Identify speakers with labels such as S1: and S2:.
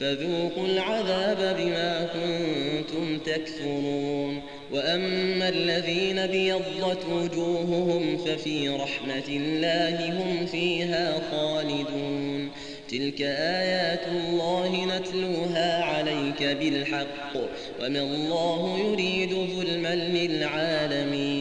S1: فذوقوا العذاب بما كنتم تكفرون. وأما الذين بيضت وجوههم ففي رحمة الله هم فيها خالدون. تلك آيات الله نتلوها عليك بالحق. وما الله يريد ظلما للعالمين.